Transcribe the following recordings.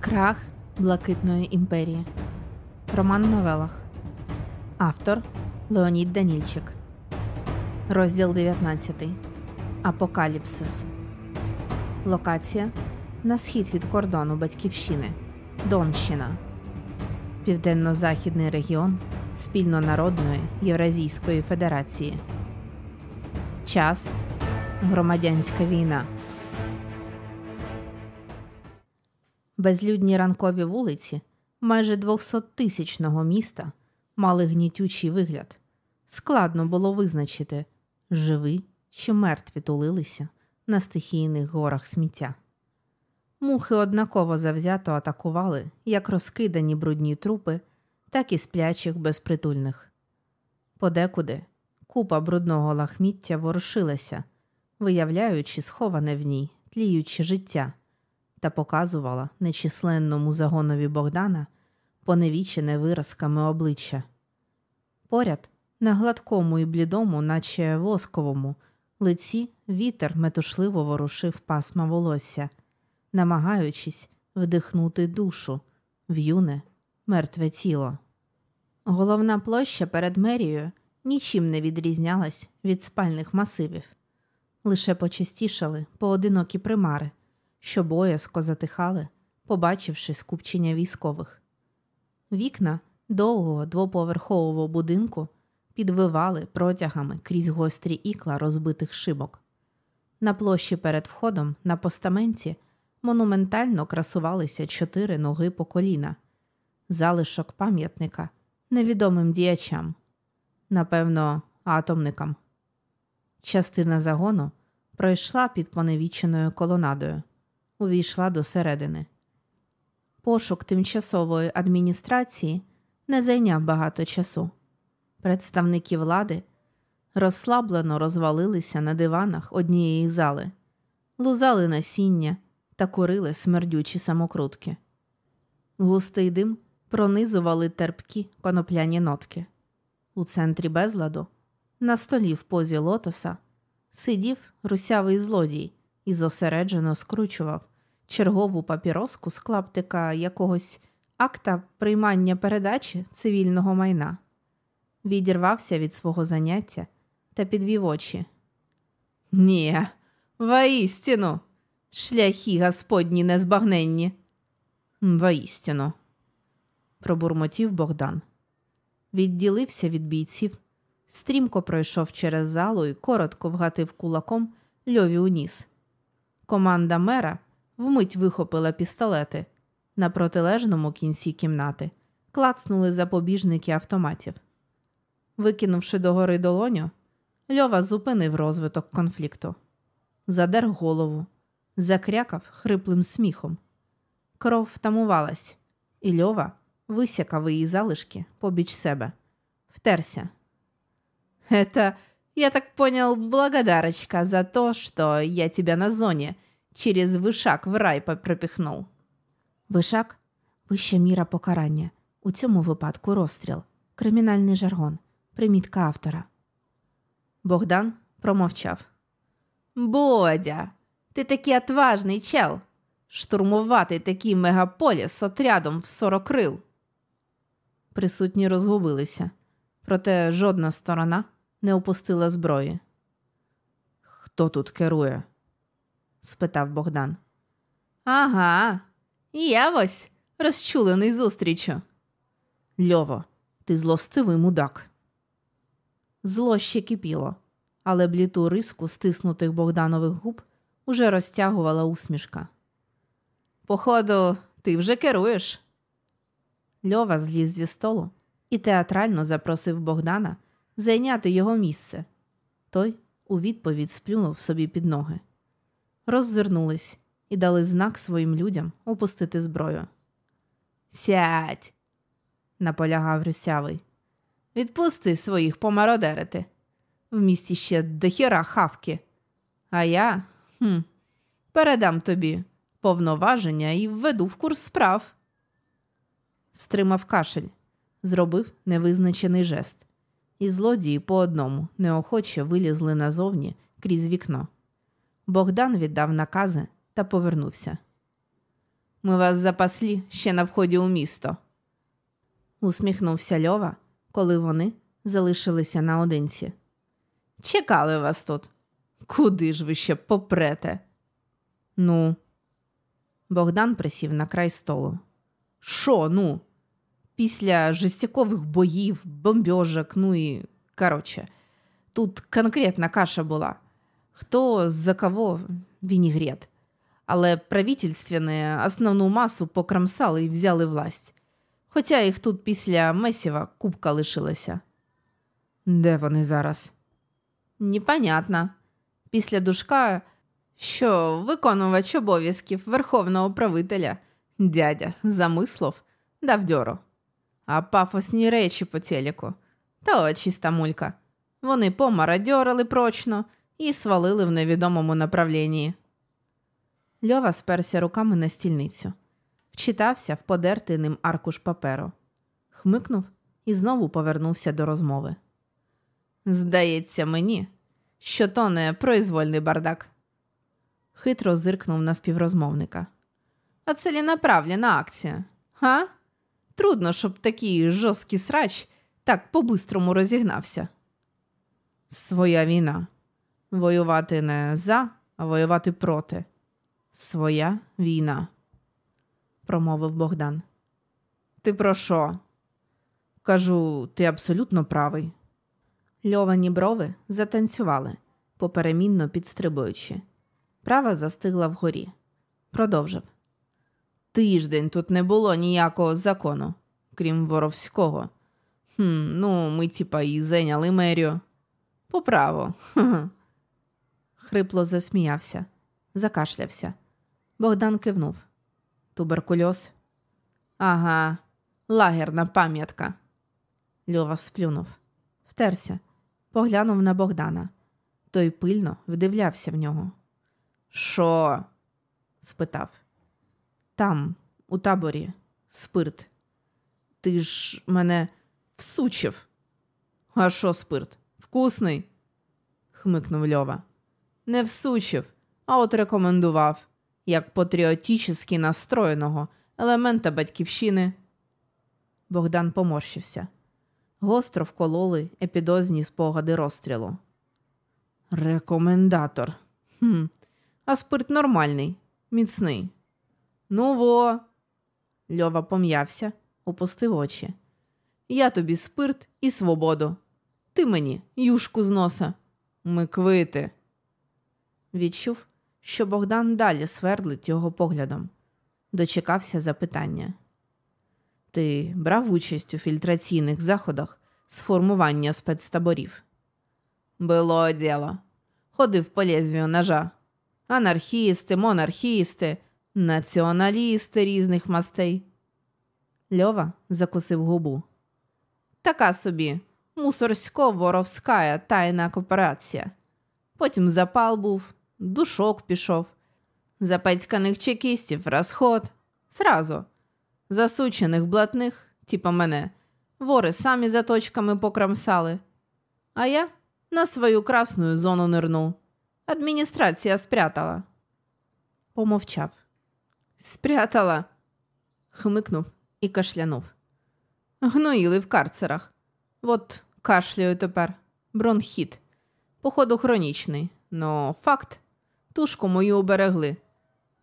Крах Блакитної імперії. Роман в новелах. Автор Леонід Данільчик. Розділ 19. Апокаліпсис. Локація на схід від кордону Батьківщини. Донщина. Південно-західний регіон Спільнонародної Євразійської Федерації. Час Громадянська війна. Безлюдні ранкові вулиці майже 200-тисячного міста мали гнітючий вигляд. Складно було визначити, живі чи мертві тулилися на стихійних горах сміття. Мухи однаково завзято атакували як розкидані брудні трупи, так і сплячих безпритульних. Подекуди купа брудного лахміття ворушилася, виявляючи сховане в ній тліюче життя та показувала нечисленному загонові Богдана поневічене виразками обличчя. Поряд, на гладкому і блідому, наче восковому, лиці вітер метушливо ворушив пасма волосся, намагаючись вдихнути душу в юне, мертве тіло. Головна площа перед мерією нічим не відрізнялась від спальних масивів, лише почастішали поодинокі примари, що боязко затихали, побачивши скупчення військових. Вікна довгого двоповерхового будинку підвивали протягами крізь гострі ікла розбитих шибок. На площі перед входом на постаменті монументально красувалися чотири ноги по коліна, залишок пам'ятника невідомим діячам, напевно, атомникам. Частина загону пройшла під поневіченою колонадою увійшла до середини. Пошук тимчасової адміністрації не зайняв багато часу. Представники влади розслаблено розвалилися на диванах однієї зали, лузали насіння та курили смердючі самокрутки. Густий дим пронизували терпкі конопляні нотки. У центрі безладу, на столі в позі лотоса, сидів русявий злодій і зосереджено скручував чергову папіроску з клаптика якогось акта приймання передачі цивільного майна, відірвався від свого заняття та підвів очі. Ні, воістину, шляхи господні незбагненні. Воістину, пробурмотів Богдан. Відділився від бійців, стрімко пройшов через залу і коротко вгатив кулаком льові у ніс. Команда мера вмить вихопила пістолети. На протилежному кінці кімнати клацнули запобіжники автоматів. Викинувши догори долоню, Льова зупинив розвиток конфлікту, задер голову, закрякав хриплим сміхом. Кров втамувалась, і Льова висякав її залишки побіч себе, втерся. «Это, я так понял, благодарочка за то, что я тебя на зоне через вишак в рай пропіхнув. Вишак вища міра покарання. У цьому випадку розстріл, кримінальний жаргон, примітка автора. Богдан промовчав. Бодя, ти такий отважний чел. Штурмувати такий мегаполіс отрядом в сорокрил. Присутні розгубилися, проте жодна сторона не опустила зброї. Хто тут керує? спитав Богдан. Ага, я ось розчулений зустрічю. Льово, ти злостивий мудак. Зло ще кипіло, але бліту риску стиснутих Богданових губ уже розтягувала усмішка. Походу, ти вже керуєш. Льова зліз зі столу і театрально запросив Богдана зайняти його місце. Той у відповідь сплюнув собі під ноги роззирнулись і дали знак своїм людям опустити зброю. Сядь, наполягав рюсявий. Відпусти своїх помародерити. В місті ще дохіра хавки. А я хм, передам тобі повноваження і введу в курс справ. Стримав кашель, зробив невизначений жест, і злодії по одному неохоче вилізли назовні крізь вікно. Богдан віддав накази та повернувся. Ми вас запаслі ще на вході у місто. Усміхнувся Льова, коли вони залишилися наодинці. Чекали вас тут. Куди ж ви ще попрете? Ну, Богдан присів на край столу. Що, ну? Після жестякових боїв, бомбьожок, ну і короче, тут конкретна каша була. Хто за кого вінігрет. Але правительственне основну масу покромсали і взяли власть. Хоча їх тут після Месіва кубка лишилася. Де вони зараз? Непонятно. Після душка, що виконувач обов'язків верховного правителя, дядя замислов, дав дьору. А пафосні речі по телеку то чиста мулька. Вони помарадьорили прочно і свалили в невідомому направлінні. Льова сперся руками на стільницю, вчитався в подертий ним аркуш паперу, хмикнув і знову повернувся до розмови. Здається мені, що то не произвольний бардак. Хитро зиркнув на співрозмовника. А ціленаправлена акція, га? Трудно, щоб такий жорсткий срач так по-бистрому розігнався. Своя війна. Воювати не за, а воювати проти. Своя війна, промовив Богдан. Ти про що? Кажу, ти абсолютно правий. Льовані брови затанцювали, поперемінно підстрибуючи. Права застигла вгорі. Продовжив. Тиждень тут не було ніякого закону, крім воровського. Хм, Ну, ми, типа, і зайняли мерію. По праву. Хрипло засміявся, закашлявся. Богдан кивнув. Туберкульоз. Ага, лагерна пам'ятка. Льова сплюнув, втерся, поглянув на Богдана. Той пильно вдивлявся в нього. Що? спитав. Там, у таборі, спирт. Ти ж мене всучив. А що спирт? Вкусний? хмикнув Льова. Не всучив, а от рекомендував, як патріотично настроєного елемента батьківщини. Богдан поморщився. Гостро вкололи епідозні спогади розстрілу. Рекомендатор. Хм, А спирт нормальний, міцний. Ну во. Льова пом'явся, опустив очі. Я тобі спирт і свободу. Ти мені юшку з носа. Ми квити. Відчув, що Богдан далі свердлить його поглядом. Дочекався запитання. Ти брав участь у фільтраційних заходах з формування спецтаборів? Було діло. Ходив по лезвію ножа. Анархісти, монархісти, націоналісти різних мастей. Льова закусив губу. Така собі мусорсько-воровська тайна кооперація. Потім запал був, душок пішов. Запецьканих чекістів розход. Сразу. Засучених блатних, типа мене, вори самі за точками покромсали. А я на свою красную зону нирнув. Адміністрація спрятала. Помовчав. Спрятала. хмикнув і кашлянув. Гноїли в карцерах. От кашляю тепер. Бронхіт. Походу, хронічний. Но факт. Тушку мою оберегли.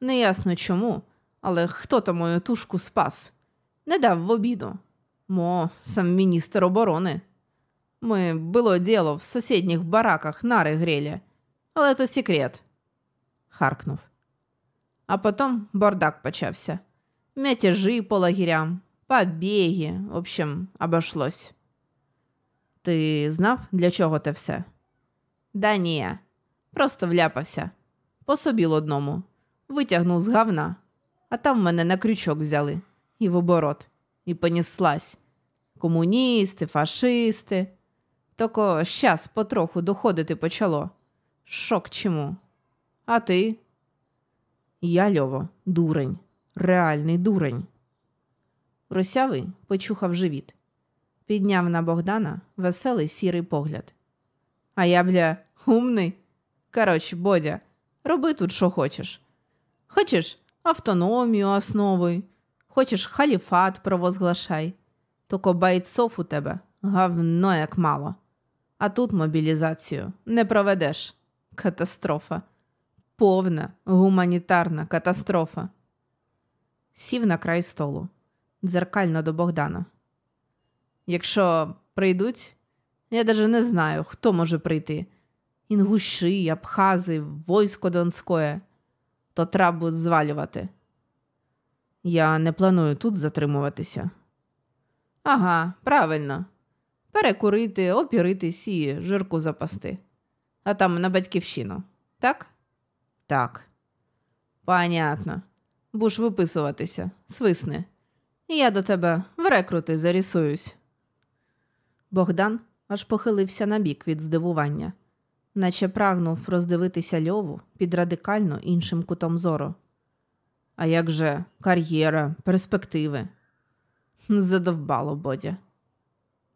Неясно чому, але хто то мою тушку спас. Не дав в обіду. Мо, сам міністр оборони. Ми було діло в сусідніх бараках нари грілі, але то секрет. Харкнув. А потом бардак почався. Мятежи по лагерям, побеги, в общем, обошлось. Ти знав, для чого те все? Да ні, просто вляпався. Пособіл одному, витягнув з гавна, а там мене на крючок взяли і в оборот, і поніслась. Комуністи, фашисти. Токо щас потроху доходити почало. Шок чому? А ти? Я Льово, дурень, реальний дурень. Русявий почухав живіт, підняв на Богдана веселий сірий погляд. А я, бля, умний. Коротше, Бодя, роби тут, що хочеш. Хочеш, автономію основуй, хочеш халіфат провозглашай. Токо бойцов у тебе гавно як мало. А тут мобілізацію не проведеш. Катастрофа. Повна гуманітарна катастрофа. Сів на край столу, дзеркально до Богдана. Якщо прийдуть, я даже не знаю, хто може прийти. Інгуші, Абхази, войсько Донське, то треба звалювати. Я не планую тут затримуватися. Ага, правильно. Перекурити, опіритись і жирку запасти. А там на батьківщину. Так? Так. Понятно. Будеш виписуватися, свисни. Я до тебе в рекрути зарісуюсь. Богдан аж похилився набік від здивування, наче прагнув роздивитися льову під радикально іншим кутом зору. А як же кар'єра, перспективи? Задовбало Бодя,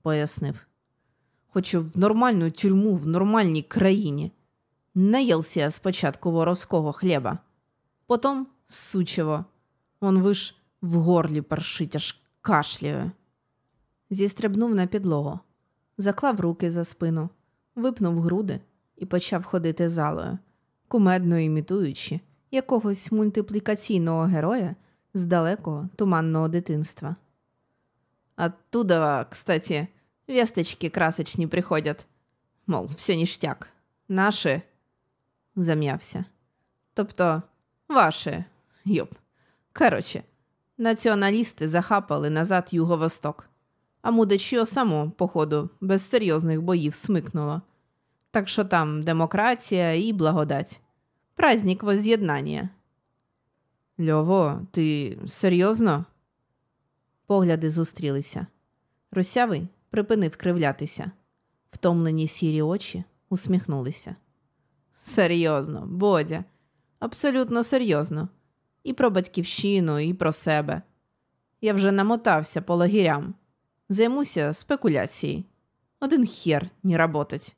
пояснив. Хочу в нормальну тюрму в нормальній країні. Наїлся я спочатку воровського хліба, потім сучево. Он виш в горлі першить аж кашляє. Зістрибнув на підлогу, заклав руки за спину, випнув груди і почав ходити залою, кумедно імітуючи якогось мультиплікаційного героя з далекого туманного дитинства. Оттуда, кстати, весточки красочні приходять. Мол, все ніштяк. Наші зам'явся. Тобто, ваші, йоп. Короче, націоналісти захапали назад юго-восток, а мудачьо само, походу, без серйозних боїв смикнуло. Так що там демократія і благодать. Праздник воз'єднання. Льово, ти серйозно? Погляди зустрілися. Русявий припинив кривлятися. Втомлені сірі очі усміхнулися. Серйозно, Бодя, абсолютно серйозно. І про батьківщину, і про себе. Я вже намотався по лагерям. Займуся спекуляцією. Один хер не работать.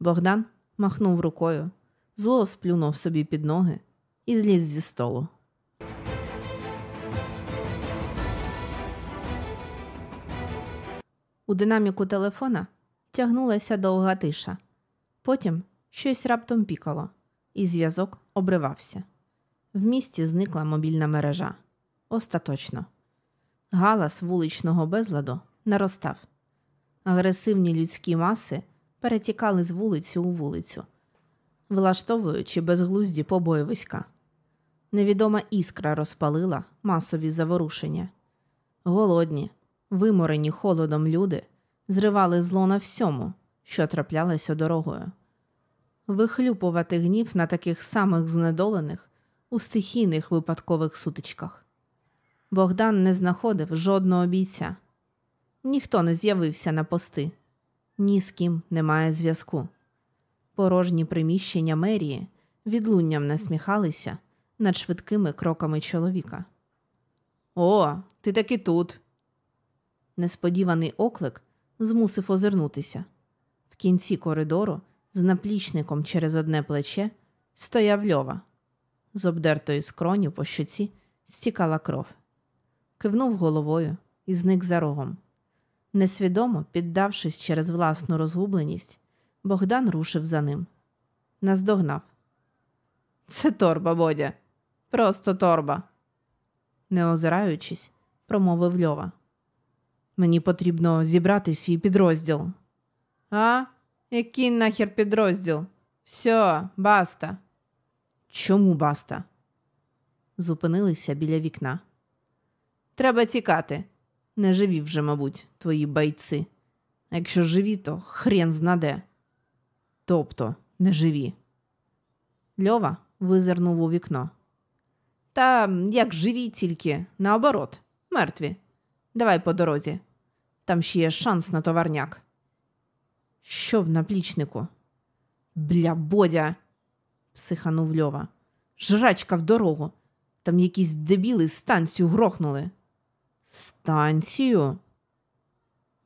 Богдан махнув рукою, зло сплюнув собі під ноги і зліз зі столу. У динаміку телефона тягнулася довга тиша. Потім щось раптом пікало, і зв'язок обривався. В місті зникла мобільна мережа. Остаточно. Галас вуличного безладу наростав. Агресивні людські маси перетікали з вулицю у вулицю, влаштовуючи безглузді побоївиська. Невідома іскра розпалила масові заворушення. Голодні, виморені холодом люди зривали зло на всьому, що траплялося дорогою. Вихлюпувати гнів на таких самих знедолених у стихійних випадкових сутичках. Богдан не знаходив жодного бійця. Ніхто не з'явився на пости, ні з ким немає зв'язку. Порожні приміщення мерії відлунням насміхалися над швидкими кроками чоловіка. О, ти таки тут. Несподіваний оклик змусив озирнутися. В кінці коридору з наплічником через одне плече стояв льова. З обдертої скроню по щоці стікала кров. Кивнув головою і зник за рогом. Несвідомо, піддавшись через власну розгубленість, Богдан рушив за ним. Наздогнав. Це торба, Бодя. Просто торба. Не озираючись, промовив Льова. Мені потрібно зібрати свій підрозділ. А? Який нахер підрозділ? Все, баста. Чому баста? Зупинилися біля вікна. Треба тікати. Не живі вже, мабуть, твої бойці. А якщо живі, то хрен знаде. Тобто не живі. Льова визирнув у вікно. Та як живі, тільки наоборот, мертві. Давай по дорозі. Там ще є шанс на товарняк. Що в наплічнику? Бля, бодя, психанув Льова. Жрачка в дорогу. Там якісь дебіли станцію грохнули. Станцію?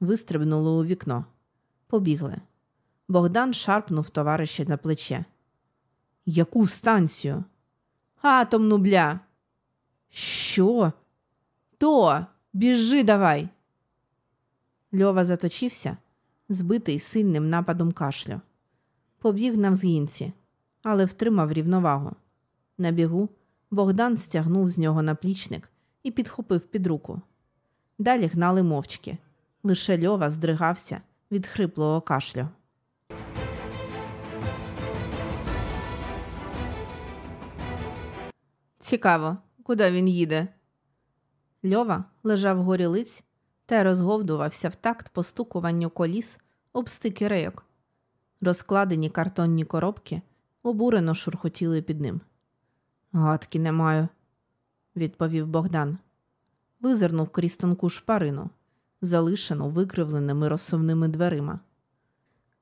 Вистрибнули у вікно. Побігли. Богдан шарпнув товариша на плече. Яку станцію? Атомну, бля. Що? То, біжи давай. Льова заточився, збитий сильним нападом кашлю. Побіг на взгінці, але втримав рівновагу. На бігу Богдан стягнув з нього наплічник і підхопив під руку. Далі гнали мовчки. Лише Льова здригався від хриплого кашлю. Цікаво, куди він їде. Льова лежав горі лиць та розговдувався в такт постукуванню коліс об стики рейок. Розкладені картонні коробки обурено шурхотіли під ним. Гадки не маю, відповів Богдан. Визирнув крізь тонку шпарину, залишену викривленими розсувними дверима.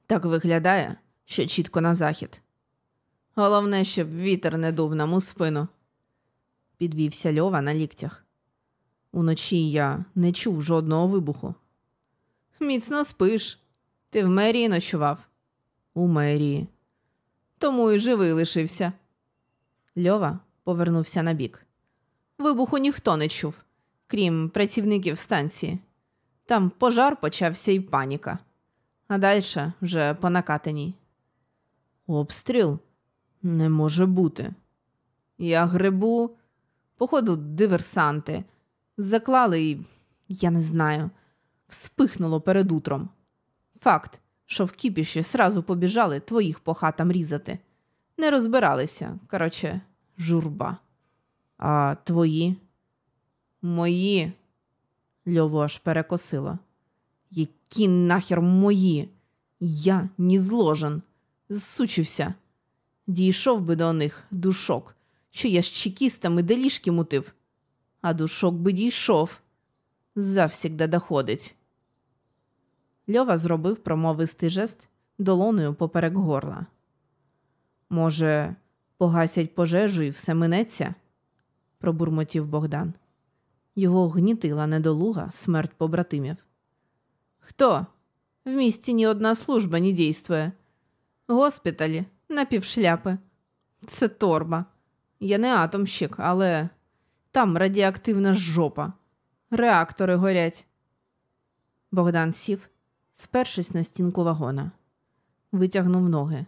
Так виглядає, що чітко на захід. Головне, щоб вітер не дув нам у спину, підвівся Льова на ліктях. Уночі я не чув жодного вибуху. Міцно спиш. Ти в мерії ночував? У мерії. Тому і живий лишився. Льова повернувся на бік. Вибуху ніхто не чув, крім працівників станції. Там пожар почався і паніка, а далі вже по накатаній. Обстріл не може бути. Я грибу, походу, диверсанти. Заклали і, я не знаю, вспихнуло перед утром. Факт, що в кіпіші сразу побіжали твоїх по хатам різати. Не розбиралися, короче, журба. А твої? Мої. Льову аж перекосило. Які нахер мої? Я ні зложен. Зсучився. Дійшов би до них душок, що я з чекістами делішки мутив а душок би дійшов. Завсігда доходить. Льова зробив промовистий жест долоною поперек горла. Може, погасять пожежу і все минеться? пробурмотів Богдан. Його гнітила недолуга смерть побратимів. Хто? В місті ні одна служба не дійствує. Госпіталі напівшляпи. Це торба. Я не атомщик, але там радіоактивна жопа. Реактори горять. Богдан сів, спершись на стінку вагона, витягнув ноги.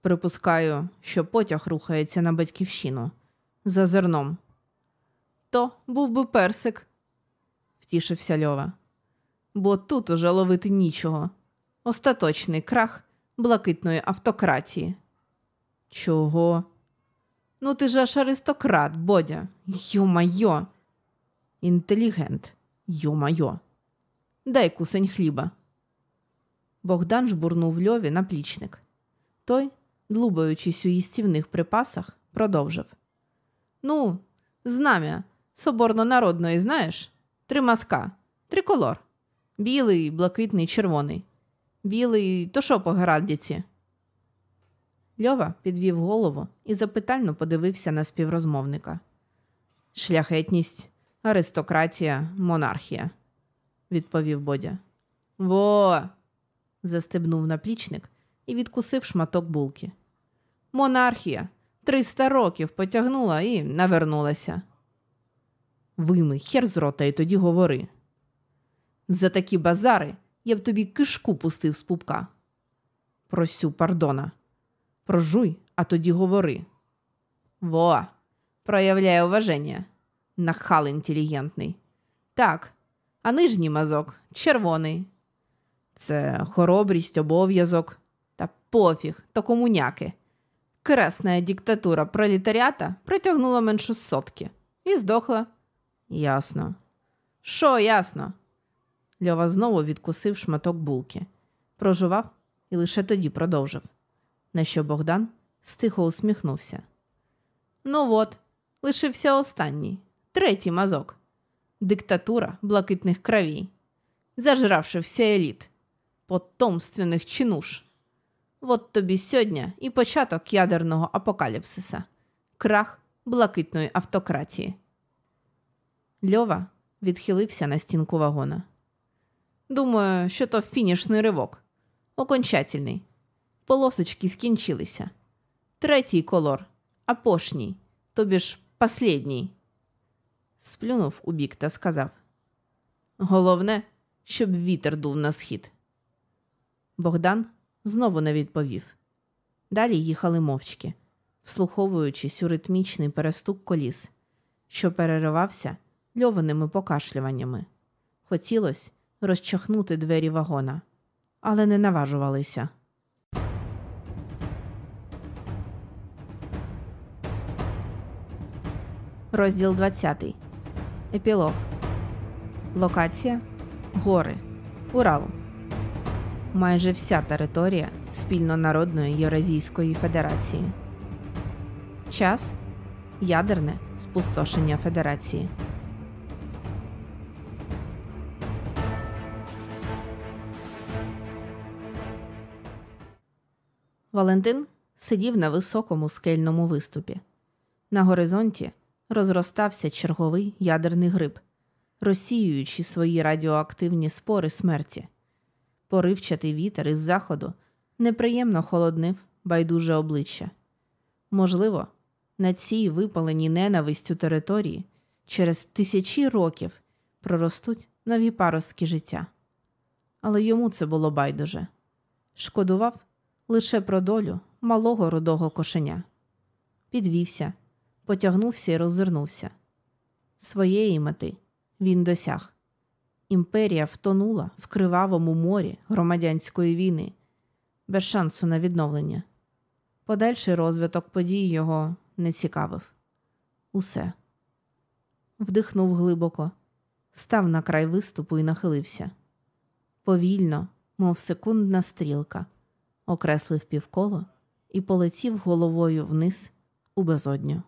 Припускаю, що потяг рухається на батьківщину за зерном. То був би персик, втішився Льова. Бо тут уже ловити нічого. Остаточний крах блакитної автократії. Чого? Ну, ти ж аж аристократ, Бодя. Йо-майо. Інтелігент. Йо-майо. Дай кусень хліба. Богдан жбурнув льові на плічник. Той, длубаючись у їстівних припасах, продовжив. Ну, знам'я соборно-народної, знаєш? Три маска, триколор. Білий, блакитний, червоний. Білий то що по Геральдіці? Льова підвів голову і запитально подивився на співрозмовника. Шляхетність, аристократія, монархія, відповів Бодя. Во. застебнув наплічник і відкусив шматок булки. Монархія триста років потягнула і навернулася. Вими, хер з рота і тоді говори. За такі базари я б тобі кишку пустив з пупка. Просю пардона. Прожуй, а тоді говори. Во, проявляє уваження. Нахал інтелігентний. Так, а нижній мазок червоний. Це хоробрість, обов'язок. Та пофіг, то комуняки. Красна диктатура пролетаріата протягнула менше сотки і здохла. Ясно. Що ясно? Льова знову відкусив шматок булки, прожував і лише тоді продовжив на що Богдан стихо усміхнувся. Ну от, лишився останній, третій мазок. Диктатура блакитних кровій, зажравши вся еліт, потомственних чинуш. От тобі сьогодні і початок ядерного апокаліпсиса, крах блакитної автократії. Льова відхилився на стінку вагона. Думаю, що то фінішний ривок, окончательний полосочки скінчилися. Третій колор, апошній, тобі ж послідній. Сплюнув у бік та сказав: Головне, щоб вітер дув на схід. Богдан знову не відповів. Далі їхали мовчки, вслуховуючись у ритмічний перестук коліс, що переривався льованими покашлюваннями. Хотілося розчахнути двері вагона, але не наважувалися. Розділ 20. Епілог. Локація Гори. Урал. Майже вся територія спільнонародної Євразійської Федерації. Час ядерне спустошення Федерації. Валентин сидів на високому скельному виступі. На горизонті розростався черговий ядерний гриб, розсіюючи свої радіоактивні спори смерті. Поривчатий вітер із заходу неприємно холоднив байдуже обличчя. Можливо, на цій випаленій ненавистю території через тисячі років проростуть нові паростки життя. Але йому це було байдуже. Шкодував лише про долю малого рудого кошеня. Підвівся, потягнувся і роззирнувся. Своєї мети він досяг. Імперія втонула в кривавому морі громадянської війни, без шансу на відновлення. Подальший розвиток подій його не цікавив. Усе. Вдихнув глибоко, став на край виступу і нахилився. Повільно, мов секундна стрілка, окреслив півколо і полетів головою вниз у безодню.